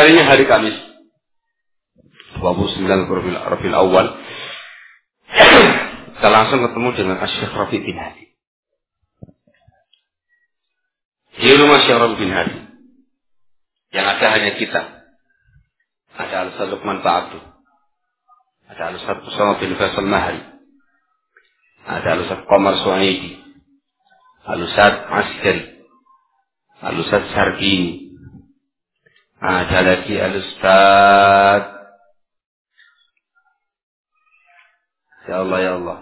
harinya hari Kamis. 29 Rabiul, Awal. Kita langsung ketemu dengan Asyik Rafi bin Hadi. Di rumah Syekh Rafi bin Hadi. Yang ada hanya kita. Ada Al-Ustaz Luqman Ba'abdu. Ada Al-Ustaz Usama bin Faisal Mahri. Ada Al-Ustaz Qamar Suhaidi. Al-Ustaz Askari. Al-Ustaz Sarbini. Ada lagi Al-Ustaz. Ya Allah, ya Allah.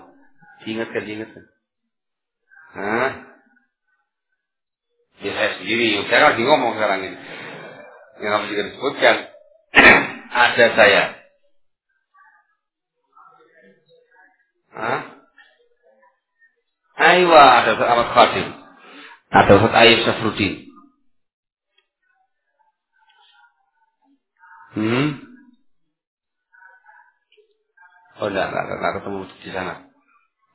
Diingatkan, diingatkan. Hah? Ya saya sendiri, saya lagi ngomong sekarang ini. Yang harus disebutkan. Ada saya. Hah? Aywa, ada Ustaz Ahmad Khadim. Ada Ustaz Ayub Safrudin. Hmm? Oh enggak, enggak, enggak ketemu di sana.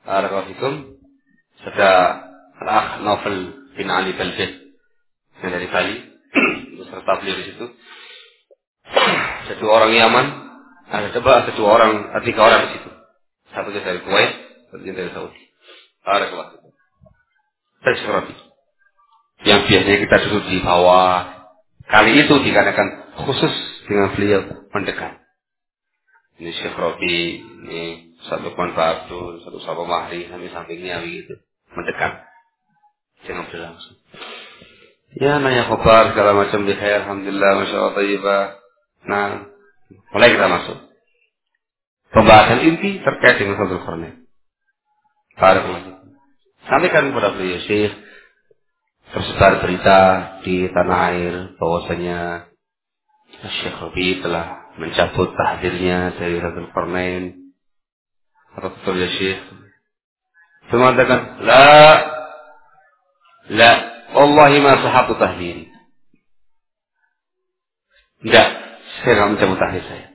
Barakallahu Sudah al Novel bin Ali Balbid yang dari Bali beserta beliau di situ. Satu orang Yaman, ada coba satu orang, tiga orang di situ. Satu dari Kuwait, satu dari Saudi. Barakallahu Tasyrati. Yang biasanya kita duduk di bawah. Kali itu dikarenakan khusus dengan beliau mendekat. Ini Syekh Robi, ini satu Lukman Pak Abdul, satu Sapa Mahri, sampai sampingnya begitu. Mendekat. Jangan berlangsung. Ya, nanya kabar segala macam di khair, Alhamdulillah, Masya Allah, Tayyibah. Nah, mulai kita masuk. Pembahasan inti terkait dengan satu Qarnain. Barakallahu Sampaikan kepada beliau Syekh tersebar berita di tanah air bahwasanya Syekh Rabi telah mencabut tahdirnya dari Rasul Qarnain. Betul ya Syekh. Dia mengatakan la la Wallahi ma sahatu tahdiri tidak saya tidak mencabut tahdir saya.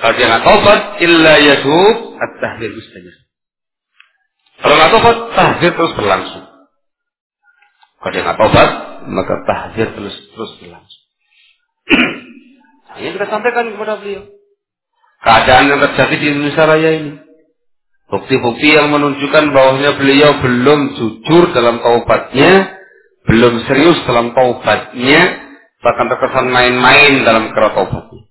Kalau dia nggak taubat illa yatub at-tahdir mustajab. Kalau nggak tobat, tahdir terus berlangsung. Kalau dia nggak tobat, maka tahdir terus terus berlangsung. Ini kita sampaikan kepada beliau. Keadaan yang terjadi di Indonesia Raya ini. Bukti-bukti yang menunjukkan bahwasanya beliau belum jujur dalam taubatnya, belum serius dalam taubatnya, bahkan terkesan main-main dalam kera taubatnya.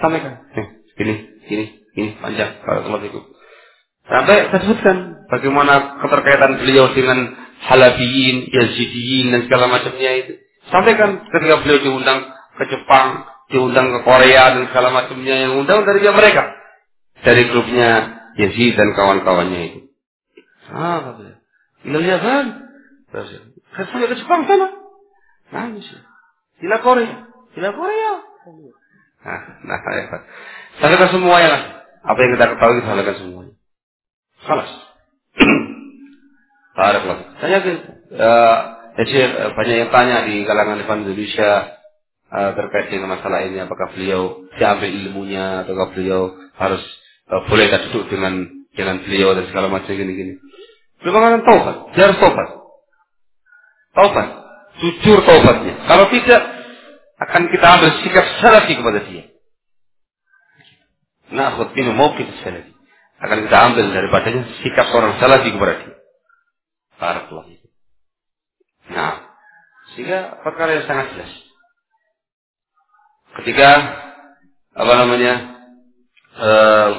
Sampaikan. Eh, ini, ini, ini panjang. Kalau. Sampai saya sebutkan bagaimana keterkaitan beliau dengan Halabiyin, Yazidiyin dan segala macamnya itu. Sampaikan ketika beliau diundang ke Jepang, diundang ke Korea dan segala macamnya yang undang dari mereka. Dari grupnya Yazid dan kawan-kawannya itu. Ah, katanya. Lihat kan? Sampai ke Jepang sana. Nangis. Gila Korea. Gila Korea. Nah, nah, ya. Sampaikan semuanya lah. Apa yang kita ketahui sampaikan semuanya. Salas. Saya yakin uh, banyak yang tanya di kalangan Ivan Indonesia uh, terkait dengan masalah ini apakah beliau diambil ilmunya ataukah beliau harus uh, boleh duduk dengan dengan beliau dan segala macam gini-gini. Beliau mengatakan taubat, dia harus taubat. Taubat, jujur taubatnya. Kalau tidak akan kita ambil sikap salafi kepada dia. Nah, minum mawqif salafi akan kita ambil daripadanya sikap seorang salafi kepada dia. Barakallah. Nah, sehingga perkara yang sangat jelas. Ketika apa namanya uh,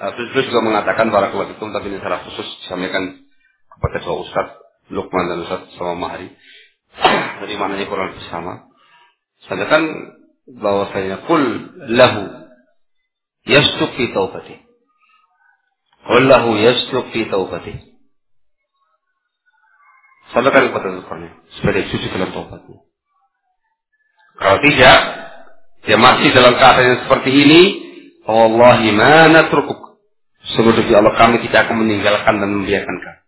Beliau juga mengatakan para itu, tapi ini secara khusus disampaikan kepada dua ustaz, Lukman dan Ustaz sama Mahri. Jadi maknanya kurang lebih sama. Sampaikan bahwasanya kul lahu yastuk fi taubati. Wallahu yasluk fi taubatih. Sampaikan kepada Tuhannya supaya dia dalam taubatnya. Kalau tidak, dia masih dalam keadaan yang seperti ini, Wallahi mana trukuk. Sungguh demi Allah kami tidak akan meninggalkan dan membiarkan kamu.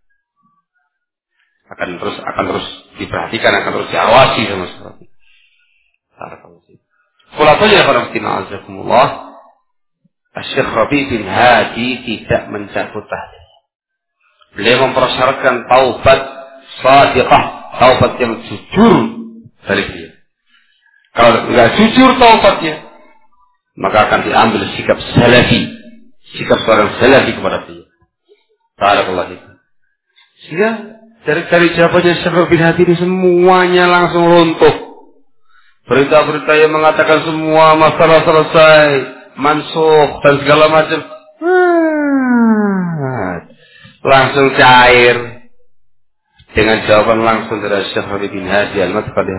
Akan terus akan terus diperhatikan, akan terus diawasi sama seperti. Kulatnya para muslimin azakumullah. Syekh Rabi bin Hadi tidak mencabut tahlil. Beliau mempersyaratkan taubat sadiqah, taubat yang jujur dari dia. Kalau nggak jujur taubatnya, maka akan diambil sikap salafi, sikap seorang salafi kepada dia. Barakallah itu. Sehingga dari dari jawabannya Syekh bin Hati ini semuanya langsung runtuh. Berita-berita yang mengatakan semua masalah selesai, mansuh dan segala macam. Langsung cair dengan jawaban langsung dari Rabi bin Hadi Al-Madkhali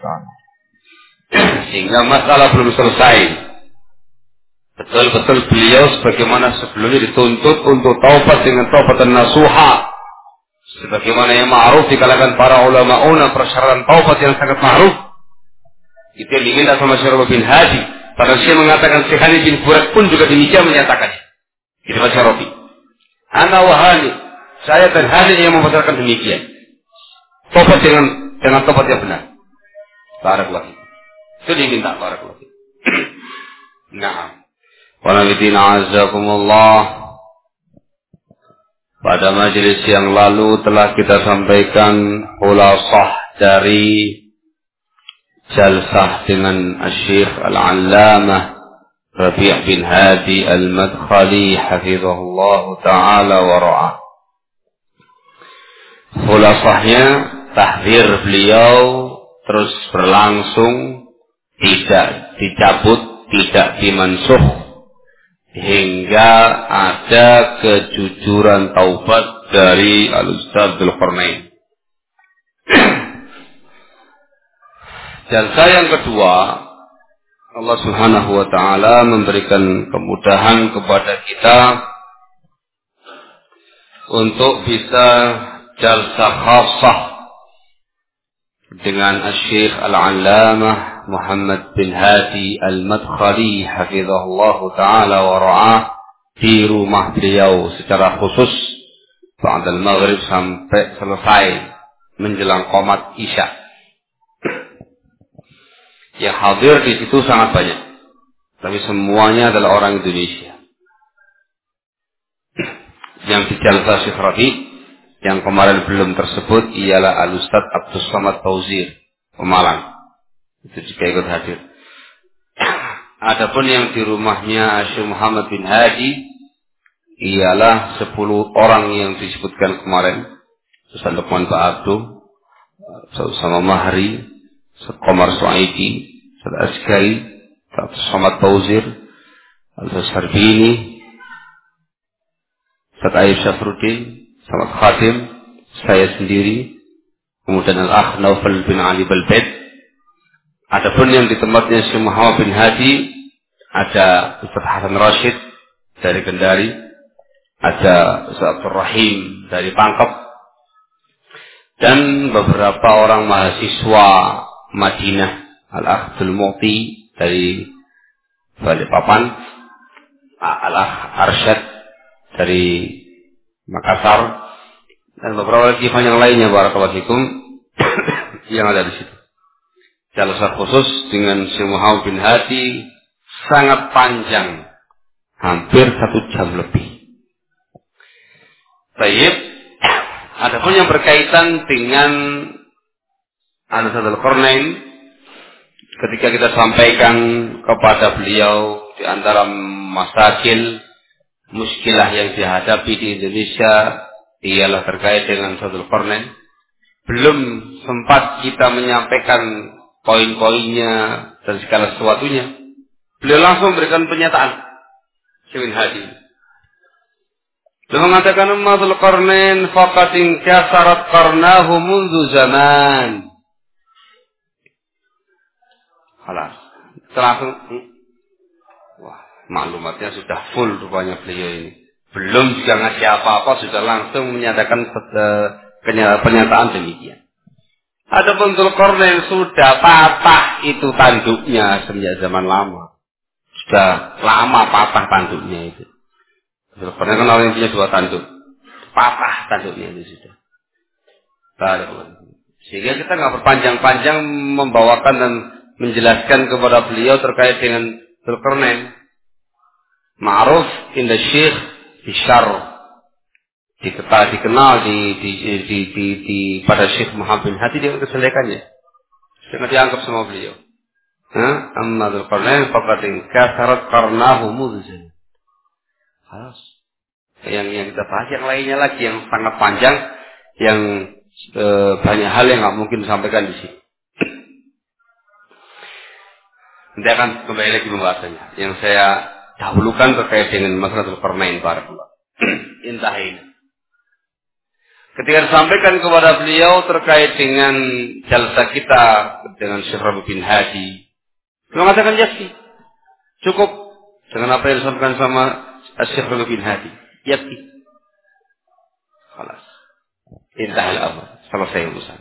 Ta'ala. Sehingga masalah belum selesai. Betul-betul beliau sebagaimana sebelumnya dituntut untuk taubat dengan taubat dan nasuha. Sebagaimana yang ma'ruf di kalangan para ulama una persyaratan taubat yang sangat ma'ruf. Itu yang diminta sama Rabi bin Hadi. Pada Syekh mengatakan Syekh bin Furat pun juga demikian menyatakannya. Itu Syekh Rabi. Ana wahani saya dan Hani yang membesarkan demikian. Tobat dengan dengan tobat yang benar. Barakallahu Itu diminta barakallahu Nah. Wanafidina azakumullah. Pada majelis yang lalu telah kita sampaikan hulasah dari jalsah dengan Asyikh Al-Allamah Rabi' bin Hadi Al-Madkhali hafizahullah ta'ala wa ra'ah. Khulasahnya tahdir beliau terus berlangsung tidak dicabut, tidak dimansuh hingga ada kejujuran taubat dari Al-Ustaz Dzulqarnain. saya yang kedua, Allah Subhanahu wa taala memberikan kemudahan kepada kita untuk bisa jalsa khasah dengan Syekh Al-Allamah Muhammad bin Hadi Al-Madkhali hafizahullah taala wa ra'ah di rumah beliau secara khusus pada maghrib sampai selesai menjelang komat isya. Yang hadir di situ sangat banyak. Tapi semuanya adalah orang Indonesia. Yang di Jalsa Syekh Rabi yang kemarin belum tersebut ialah Al-Ustaz Abdus Samad Fauzir, Pemalang. Itu juga ikut hadir. Adapun yang di rumahnya Syekh Muhammad bin Hadi ialah 10 orang yang disebutkan kemarin. Ustaz Lukman Pak Abdu, Ustaz Sama Mahri, Ustaz Komar Suaidi, Ustaz Askari, Ustaz Samad Fauzir, Ustaz Harbini, Ustaz Aib Syafruddin, sama khatim, saya sendiri, kemudian Al-Akh Naufal bin Ali Balbed. Adapun yang di tempatnya Syekh Muhammad bin Hadi, ada Ustaz Hasan Rashid dari Kendari, ada Ustaz Abdul Rahim dari Pangkep, dan beberapa orang mahasiswa Madinah, Al-Akhdul Mu'ti dari Balikpapan, Al-Akh Arsyad dari Makassar dan beberapa lagi yang lainnya barakallahu yang ada di situ. Jalsa khusus dengan Muhammad bin Hadi sangat panjang, hampir satu jam lebih. Baik, adapun yang berkaitan dengan Anas al-Qarnain ketika kita sampaikan kepada beliau di antara masakil muskilah yang dihadapi di Indonesia ialah terkait dengan satu Qarnain. Belum sempat kita menyampaikan poin-poinnya dan segala sesuatunya. Beliau langsung memberikan pernyataan. Syawin Hadi. Beliau mengatakan Matul Qarnain faqatin kasarat qarnahu mundu zaman. Halas. Langsung maklumatnya sudah full rupanya beliau ini. Belum juga ngasih apa-apa sudah langsung menyatakan pernyataan demikian. Adapun Zulkarnain sudah patah itu tanduknya sejak zaman lama. Sudah lama patah tanduknya itu. Kan orang yang punya dua tanduk. Patah tanduknya itu sudah. Sehingga kita nggak berpanjang-panjang membawakan dan menjelaskan kepada beliau terkait dengan Zulkarnain ma'ruf inda syekh bisyar diketahui dikenal di di, di, di, di pada Syekh Muhammad bin Hadi dengan keselekannya Jangan dianggap sama beliau. Amma Dzulqarnain faqad kasarat qarnahu mudhjan. Halas. Yang yang kita bahas yang lainnya lagi yang sangat panjang yang e, banyak hal yang nggak mungkin disampaikan di sini. Nanti akan kembali lagi pembahasannya. Yang saya dahulukan terkait dengan masalah Dzulqarnain barakallah. Intahin. Ketika disampaikan kepada beliau terkait dengan jalsa kita dengan Syekh Rabi bin Hadi. Beliau mengatakan yakfi. Cukup dengan apa yang disampaikan sama Syekh Rabi bin Hadi. Yakfi. Kalas. Intahal amr. Selesai urusan.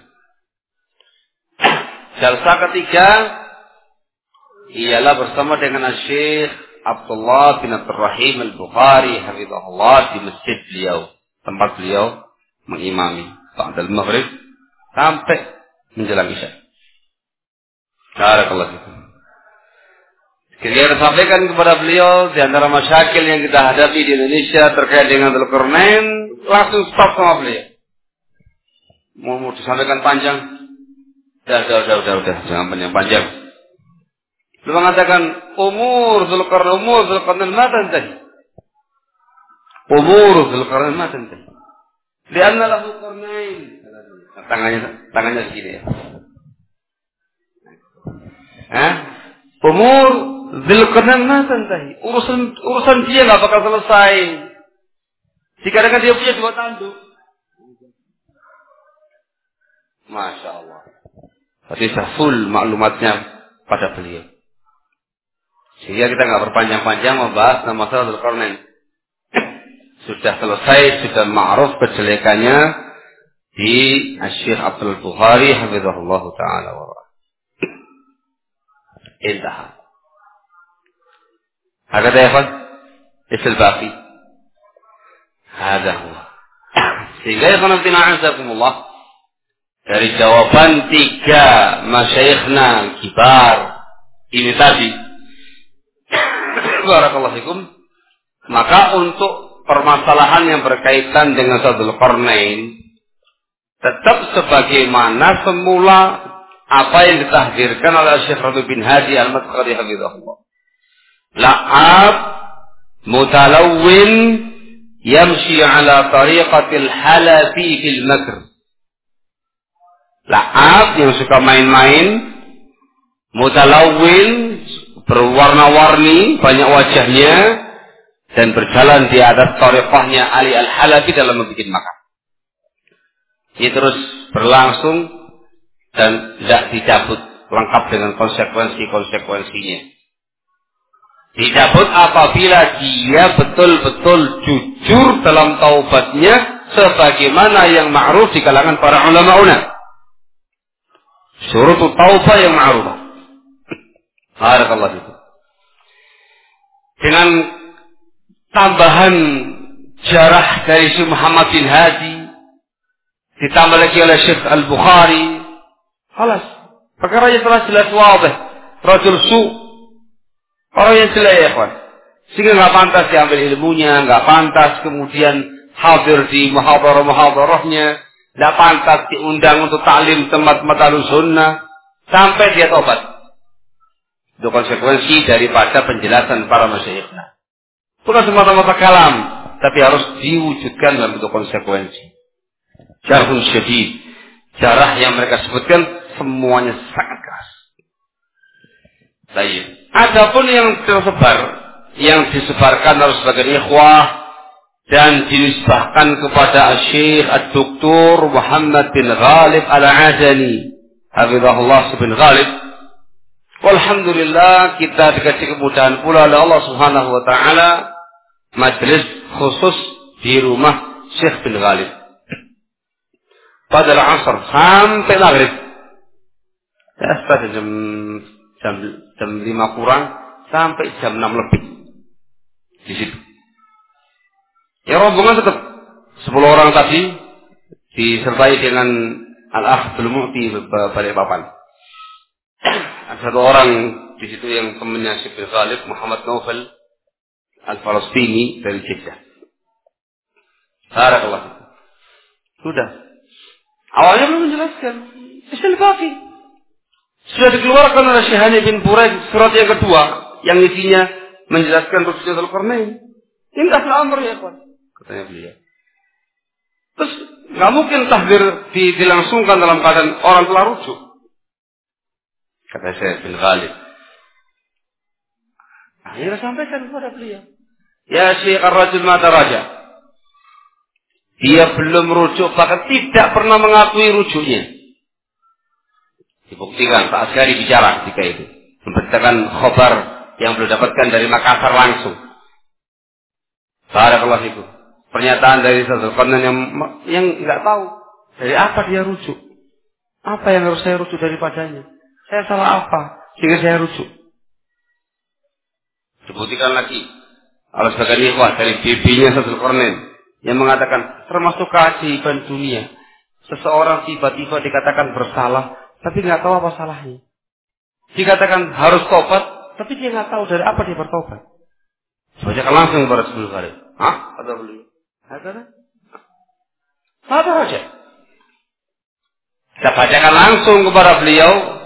Jalsa ketiga ialah bersama dengan Syekh Abdullah bin Abdul Rahim Al-Bukhari hafizahullah di masjid beliau, tempat beliau mengimami ba'dal maghrib sampai menjelang isya. Barakallahu fikum. Kita sampaikan kepada beliau di antara masyakil yang kita hadapi di Indonesia terkait dengan Dzulkarnain, langsung stop sama beliau. Mau, mau disampaikan panjang? Dah, dah, dah, dah, jangan panjang-panjang. Beliau mengatakan umur Dzulkarnain, umur Dzulkarnain mata tadi. Umur Dzulkarnain mata tadi. Lianna lahu qarnain. Tangannya tangannya segini ya. Hah? Umur Zulkarnain mata tahi. Urusan urusan dia nggak bakal selesai. Jika dengan dia punya dua tanduk. Masya Allah. Berarti full maklumatnya pada beliau. Sehingga kita nggak berpanjang-panjang membahas nama masalah Zulkarnain sudah selesai, sudah ma'ruf kejelekannya di Syekh Abdul Bukhari hafizahullah taala wa Intaha. هكذا يا اخوان ايش الباقي هذا هو sehingga ya Allah dari jawaban tiga masyaikhna kibar ini tadi barakallahu fikum maka untuk permasalahan yang berkaitan dengan Sadul Qarnain tetap sebagaimana semula apa yang ditahdirkan oleh Syekh Rabi bin Hadi Al-Madkhali Hafizahullah. La'ab mutalawwin yamshi ala tariqatil halafi fil makr. La'ab yang suka main-main mutalawwin berwarna-warni banyak wajahnya dan berjalan di atas torikohnya Ali Al-Halabi dalam membuat makan. Ini terus berlangsung dan tidak dicabut lengkap dengan konsekuensi-konsekuensinya. Dicabut apabila dia betul-betul jujur dalam taubatnya sebagaimana yang ma'ruf di kalangan para ulama-ulama. Surut taubah yang ma'ruf. Barakallahu itu. Dengan tambahan jarah dari Syekh Muhammad bin Hadi ditambah lagi oleh Syekh Al-Bukhari halas perkara yang telah jelas wabah rajul su orang yang jelek ya kawan sehingga nggak pantas diambil ilmunya nggak pantas kemudian hadir di muhadarah-muhadarahnya nggak pantas diundang untuk taklim tempat matalun sunnah sampai dia tobat itu konsekuensi daripada penjelasan para masyayikhna Bukan semata-mata kalam, tapi harus diwujudkan dalam bentuk konsekuensi. Jarhun syedid. Jarah yang mereka sebutkan semuanya sangat keras. Baik. Adapun yang tersebar, yang disebarkan harus sebagai ikhwah dan dinisbahkan kepada Syekh Ad-Doktor Muhammad bin Ghalib Al-Adani. Hafizahullah bin Ghalib. Walhamdulillah kita dikasih kemudahan pula oleh Allah Subhanahu wa taala majelis khusus di rumah Syekh bin Ghalib. Pada asar sampai maghrib. Ya, setelah jam jam jam lima kurang sampai jam enam lebih di situ. Ya rombongan tetap sepuluh orang tadi disertai dengan al-akh belum di balik papan. Satu orang di situ yang temannya Syekh Ghalib Muhammad Naufal Al-Falastini dari Jeddah. Barakallah. Sudah. Awalnya belum menjelaskan. Istilah baki. Sudah dikeluarkan oleh Syekh bin Buraid surat yang kedua yang isinya menjelaskan rukun Dzulqarnain. Indah amr ya, Pak. Katanya beliau. Terus nggak mungkin tahdir dilangsungkan dalam keadaan orang telah rujuk. Kata saya bin Khalid. Akhirnya sampaikan kepada beliau. Ya Syekh Ar-Rajul Mata Raja. Dia belum rujuk, bahkan tidak pernah mengakui rujuknya. Dibuktikan Pak Askari bicara ketika itu. Memberitakan khobar yang belum dapatkan dari Makassar langsung. Barakallahu itu. Pernyataan dari satu konon yang yang nggak tahu dari apa dia rujuk. Apa yang harus saya rujuk daripadanya? Saya salah apa sehingga saya rujuk? Sebutkan lagi. Kalau sebagai ikhwah dari bibinya satu Kornen yang mengatakan termasuk keajaiban dunia. Seseorang tiba-tiba dikatakan bersalah, tapi nggak tahu apa salahnya. Dikatakan harus tobat, tapi dia nggak tahu dari apa dia bertobat. Bacakan langsung kepada sebelum kali. Hah? Kata beliau. Kata Apa saja? Kita bacakan langsung kepada beliau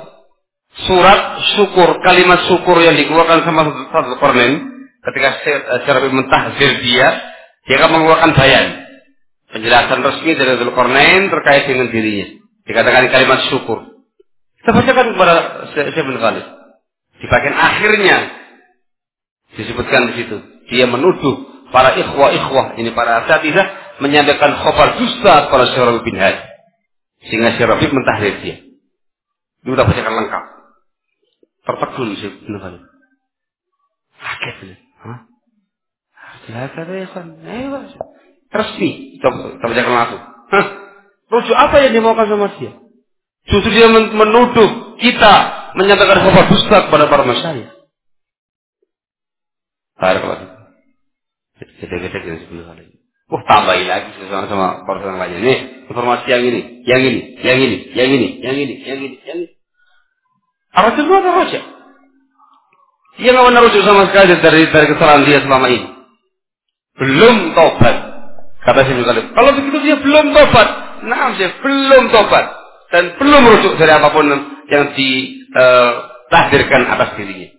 surat syukur, kalimat syukur yang dikeluarkan sama satu Kornen ketika secara mentahzir dia, dia akan mengeluarkan bayan. Penjelasan resmi dari Kornen terkait dengan dirinya. Dikatakan kalimat syukur. Kita bacakan kepada Syekh bin Khalid. Di bagian akhirnya disebutkan di situ. Dia menuduh para ikhwah-ikhwah, ini para asatidah, menyampaikan khobar dusta kepada Syarul bin Hadi. Sehingga bin mentahdir dia. Ini kita bacakan lengkap. Tertegun Syekh bin Khalid. Kaget dia. Hah? Ya, ya, Resmi. Kita, kita bacakan langsung. Hah? Rujuk apa yang dimaukan sama dia? Justru dia menuduh kita menyampaikan khabar dusta kepada para masyayikh. Barakallahu Gede-gede yang sebelum kali ini. Wah tambahin lagi sama sama orang lainnya. Nih informasi yang ini, yang ini, yang ini, yang ini, yang ini, yang ini, yang ini. Apa itu ada raja? Dia nggak pernah rujuk sama sekali dari dari kesalahan dia selama ini. Belum tobat. Kata si Kalau begitu dia belum tobat. Nah, saya belum tobat dan belum merujuk dari apa pun yang ditahdirkan uh, atas dirinya.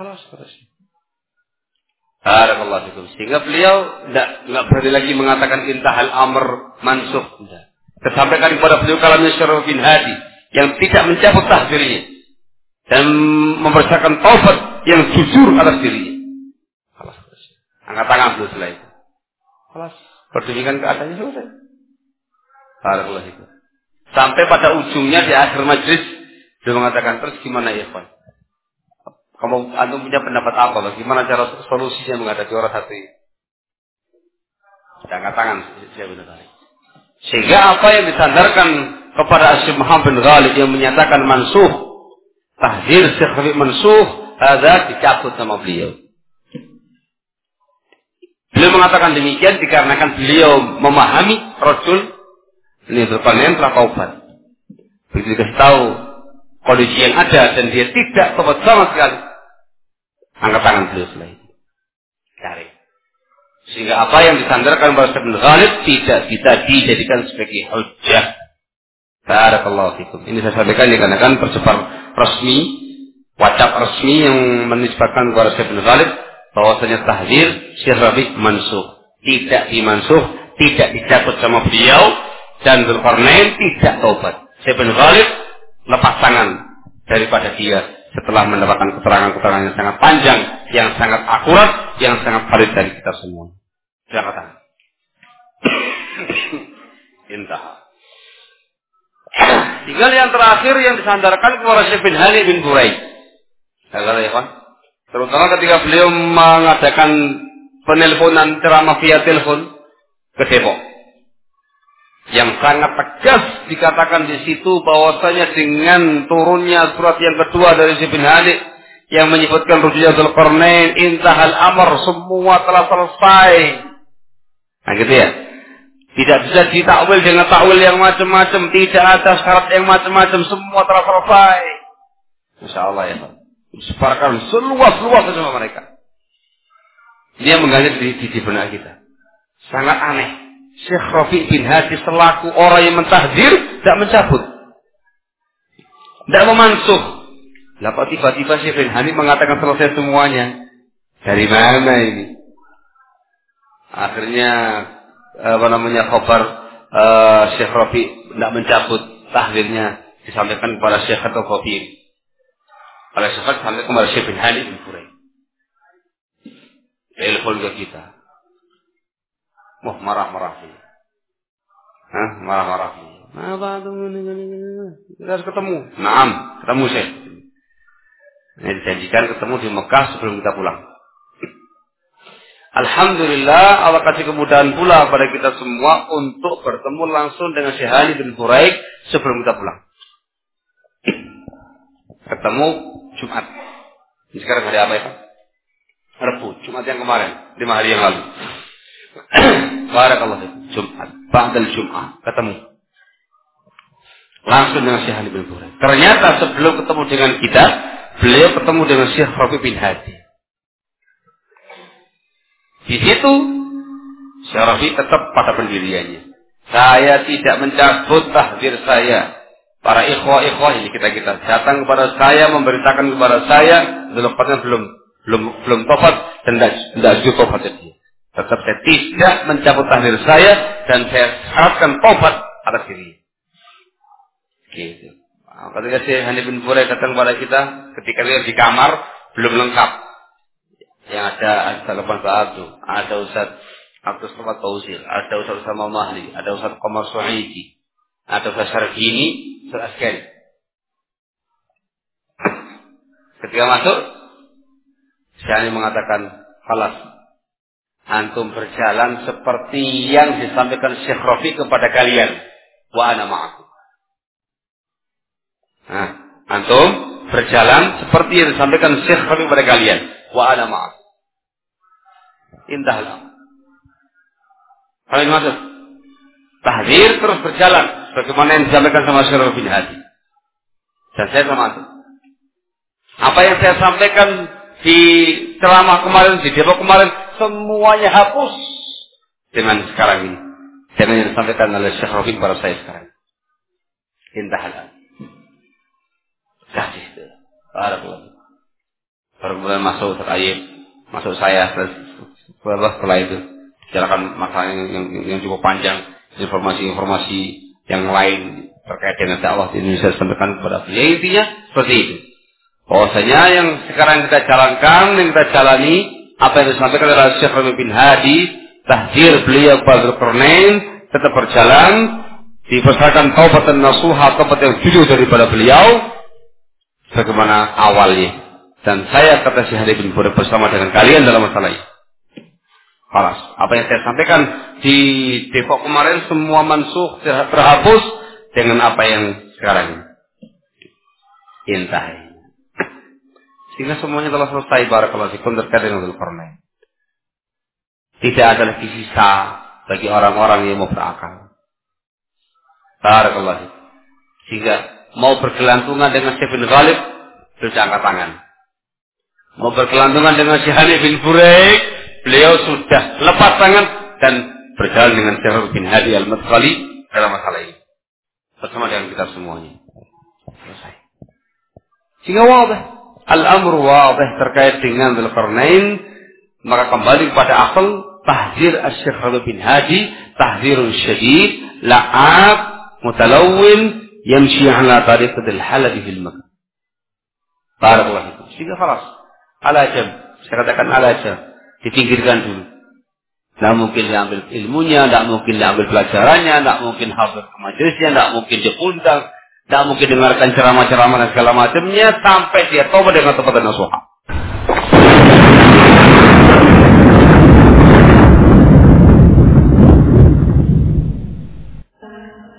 Halas, halas. Barakallahu fikum. Sehingga beliau tidak nggak berani lagi mengatakan intahal amr mansuk. Kesampaikan kepada beliau kalamnya Syarif bin Hadi yang tidak mencabut tahdirnya dan mempersiapkan taubat yang jujur atas dirinya. Halas. Angkat tangan beliau setelah itu. Halas. Berdemikian keadaannya selesai. Barakallahu fikum. Sampai pada ujungnya di akhir majlis dia mengatakan terus gimana ya Pak? Kamu antum punya pendapat apa? Bagaimana cara solusinya menghadapi orang satu ini? Angkat tangan saya benar Sehingga apa yang disandarkan kepada Asyid Muhammad bin Ghalib yang menyatakan mansuh tahdir Syekh mansuh ada dicabut sama beliau. Beliau mengatakan demikian dikarenakan beliau memahami Rasul ini berpanen telah taubat. Begitu dikasih tahu kondisi yang ada dan dia tidak taubat sama sekali. Angkat tangan beliau setelah itu. Cari. Sehingga apa yang disandarkan pada Ibn Ghalib tidak bisa dijadikan sebagai hujjah. Barakallahu fikum. Ini saya sampaikan dikarenakan percepat resmi, wacap resmi yang menisbahkan kepada Ibn Ghalib bahwasanya tahdir Syekh Rabi mansuh. Tidak dimansuh, tidak dicabut sama beliau, dan Zulkarnain tidak taubat. Syekh bin Khalid lepas tangan daripada dia setelah mendapatkan keterangan-keterangan yang sangat panjang, yang sangat akurat, yang sangat valid dari kita semua. Silakan. Intah. Tinggal yang terakhir yang disandarkan kepada Syekh bin Halid bin Burai. Ya kan? Terutama ketika beliau mengadakan penelponan ceramah via telepon ke Depok yang sangat tegas dikatakan di situ bahwasanya dengan turunnya surat yang kedua dari Ibn Halik yang menyebutkan Rujuyatul Qarnain intahal amr semua telah selesai. Nah gitu ya. Tidak bisa ditakwil dengan takwil yang macam-macam, tidak ada syarat yang macam-macam, semua telah selesai. Insya Allah ya Pak. Sebarkan seluas-luas sama mereka. Dia menggali di, di, di benak kita. Sangat aneh. Syekh Rafi bin Hadi selaku orang yang mentahdir tidak mencabut. Tidak memansuh. Kok tiba-tiba Syekh bin Hani mengatakan selesai semuanya? Dari mana ini? Akhirnya apa namanya khabar uh, Syekh Rafi tidak mencabut tahdirnya disampaikan kepada Syekh atau Rafi. Oleh Syekh sampai kepada Syekh bin Hani bin Furai. Telepon ke kita. Wah marah-marah. Hah? Marah-marah. Apa tuh Kita harus ketemu. Naam, ketemu Syekh. Ini dijanjikan ketemu di Mekah sebelum kita pulang. Alhamdulillah Allah kasih kemudahan pula pada kita semua untuk bertemu langsung dengan Syekh Ali bin Quraik sebelum kita pulang. Ketemu Jumat. Ini sekarang hari apa ya? Rebu, Jumat yang kemarin, lima hari yang lalu. Barakallah Jumat, Ba'dal Jumat, ketemu. Langsung dengan Syekh Ali bin Quraik. Ternyata sebelum ketemu dengan kita, beliau ketemu dengan Syekh Rafi bin Hadi. Di situ Syarafi tetap pada pendiriannya. Saya tidak mencabut tahdir saya. Para ikhwah-ikhwah ini kita-kita datang kepada saya, memberitakan kepada saya, belum belum belum tobat dan tidak juga tobat. Tetap saya tidak mencabut tahdir saya dan saya syaratkan tobat atas diri. Gitu. Ketika si Hani bin Furai datang kepada kita, ketika dia di kamar belum lengkap, yang ada ada Lepan Abdu, ada Ustaz Abdul Somad Fauzil, ada Ustaz Sama Mahli, ada Ustaz Qamar Suhaidi, ada Ustaz Syarfini, Ustaz Askari. Ketika masuk, saya mengatakan, Falas, antum berjalan seperti yang disampaikan Syekh Rafi kepada kalian. Wa ana ma'akum. Nah, antum berjalan seperti yang disampaikan Syekh Rafi kepada kalian. Wa ana ma'akum intahlah. Kalian masuk. Tahdir terus berjalan. Bagaimana yang disampaikan sama Syarul bin Hadi. Dan saya termasuk. Apa yang saya sampaikan di ceramah kemarin, di Depok kemarin, semuanya hapus. Dengan sekarang ini. Dengan yang disampaikan oleh Syekh Rafin pada saya sekarang. Intahlah. Kasih itu. Barakallah. Baru kemudian masuk terkait masuk saya setelah itu bicarakan masalah yang, yang, yang cukup panjang informasi-informasi yang lain terkait dengan dakwah di Indonesia sampaikan kepada beliau. Intinya seperti itu. Bahwasanya yang sekarang kita jalankan yang kita jalani apa yang disampaikan oleh Syekh Rami bin Hadi tahdir beliau kepada Qurnain tetap berjalan dipersyaratkan taubat dan nasuha taubat yang jujur daripada beliau bagaimana awalnya dan saya kata Syekh Hadi bin bersama dengan kalian dalam masalah ini Falas. Apa yang saya sampaikan di Depok kemarin semua mansuh terhapus dengan apa yang sekarang intai. Sehingga semuanya telah selesai barakallahu fikum terkait dengan Zulkarnain. Tidak ada lagi sisa bagi orang-orang yang mau berakal. Barakallahu Sehingga mau bergelantungan dengan Syekh bin Ghalib, sudah angkat tangan. Mau berkelantungan dengan Syekh bin Buraik, beliau sudah lepas tangan dan berjalan dengan Syekh bin Hadi al-Madkhali dalam masalah ini. Bersama dengan kita semuanya. Selesai. Sehingga wabah. Al-amru wabah terkait dengan Zulkarnain. Maka kembali kepada akal. Tahdir al-Syekh bin Hadi. Tahdirun syadid. La'ab. Mutalawin. Yamshi ala tariqatil haladi fil makan. Barakallahu Sehingga falas. Ala jam. Saya katakan ala jam dipinggirkan dulu. Tidak mungkin diambil ilmunya, tidak mungkin diambil pelajarannya, tidak mungkin hadir ke majelisnya, tidak mungkin diundang, tidak mungkin dengarkan ceramah-ceramah dan segala macamnya sampai dia tobat dengan tempat dan